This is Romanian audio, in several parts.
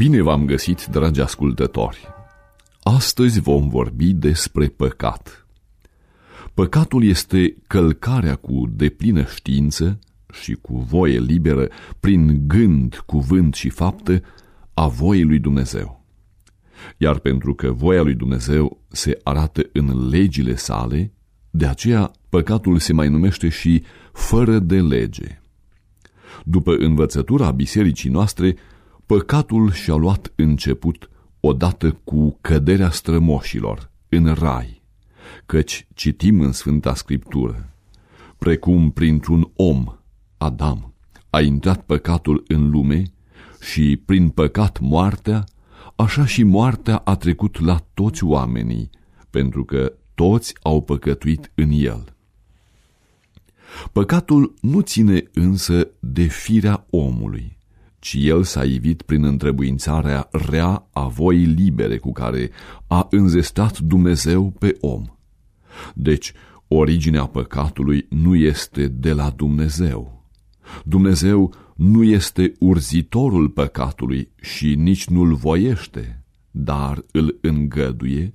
Bine v-am găsit, dragi ascultători! Astăzi vom vorbi despre păcat. Păcatul este călcarea cu deplină știință și cu voie liberă, prin gând, cuvânt și fapte, a voiei lui Dumnezeu. Iar pentru că voia lui Dumnezeu se arată în legile sale, de aceea păcatul se mai numește și fără de lege. După învățătura bisericii noastre, Păcatul și-a luat început odată cu căderea strămoșilor în rai, căci citim în Sfânta Scriptură, precum printr-un om, Adam, a intrat păcatul în lume și prin păcat moartea, așa și moartea a trecut la toți oamenii, pentru că toți au păcătuit în el. Păcatul nu ține însă de firea omului, ci el s-a ivit prin întrebuințarea rea a voii libere cu care a înzestat Dumnezeu pe om. Deci, originea păcatului nu este de la Dumnezeu. Dumnezeu nu este urzitorul păcatului și nici nu-l voiește, dar îl îngăduie,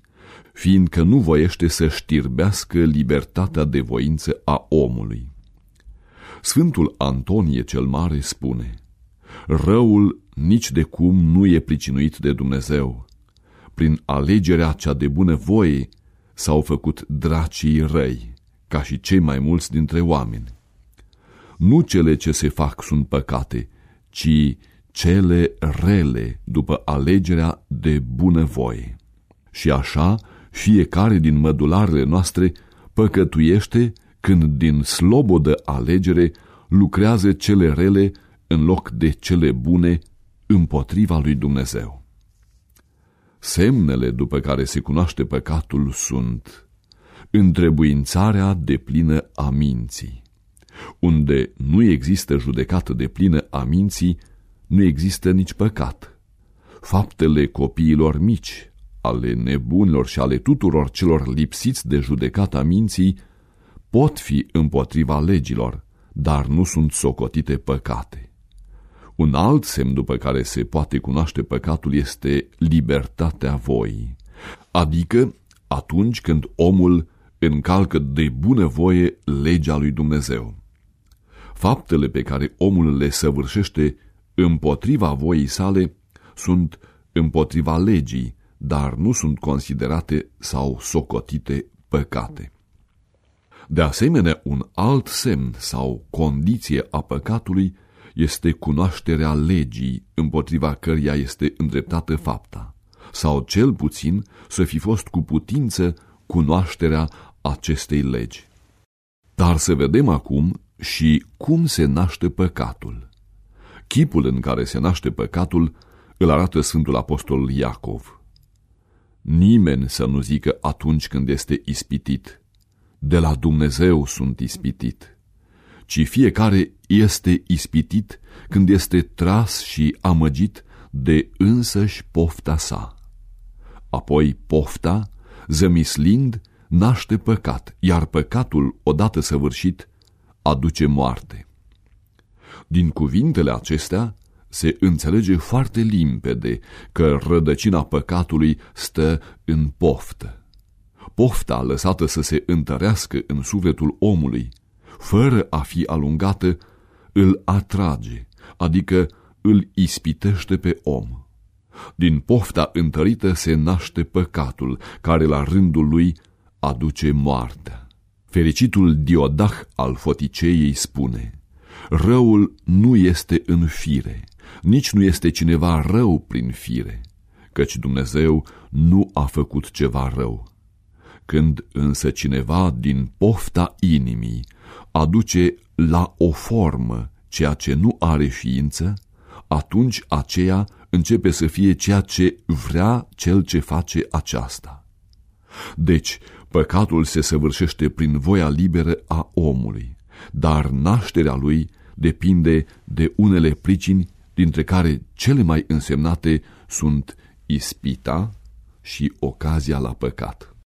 fiindcă nu voiește să știrbească libertatea de voință a omului. Sfântul Antonie cel Mare spune – Răul nici de cum nu e pricinuit de Dumnezeu. Prin alegerea cea de bună voie s-au făcut dracii răi, ca și cei mai mulți dintre oameni. Nu cele ce se fac sunt păcate, ci cele rele după alegerea de bună voie. Și așa, fiecare din mădularele noastre păcătuiește când din slobodă alegere lucrează cele rele în loc de cele bune împotriva lui Dumnezeu. Semnele după care se cunoaște păcatul sunt întrebuințarea de plină a minții. Unde nu există judecată de plină a minții, nu există nici păcat. Faptele copiilor mici, ale nebunilor și ale tuturor celor lipsiți de judecata minții, pot fi împotriva legilor, dar nu sunt socotite păcate. Un alt semn după care se poate cunoaște păcatul este libertatea voii, adică atunci când omul încalcă de bunăvoie legea lui Dumnezeu. Faptele pe care omul le săvârșește împotriva voii sale sunt împotriva legii, dar nu sunt considerate sau socotite păcate. De asemenea, un alt semn sau condiție a păcatului este cunoașterea legii împotriva căreia este îndreptată fapta, sau cel puțin să fi fost cu putință cunoașterea acestei legi. Dar să vedem acum și cum se naște păcatul. Chipul în care se naște păcatul îl arată Sfântul Apostol Iacov. Nimeni să nu zică atunci când este ispitit, de la Dumnezeu sunt ispitit ci fiecare este ispitit când este tras și amăgit de însăși pofta sa. Apoi pofta, zămislind, naște păcat, iar păcatul, odată săvârșit, aduce moarte. Din cuvintele acestea se înțelege foarte limpede că rădăcina păcatului stă în poftă. Pofta lăsată să se întărească în sufletul omului, fără a fi alungată, îl atrage, adică îl ispitește pe om. Din pofta întărită se naște păcatul, care la rândul lui aduce moartea. Fericitul Diodah al Foticeei spune, Răul nu este în fire, nici nu este cineva rău prin fire, căci Dumnezeu nu a făcut ceva rău. Când însă cineva din pofta inimii aduce la o formă ceea ce nu are ființă, atunci aceea începe să fie ceea ce vrea cel ce face aceasta. Deci, păcatul se săvârșește prin voia liberă a omului, dar nașterea lui depinde de unele pricini, dintre care cele mai însemnate sunt ispita și ocazia la păcat.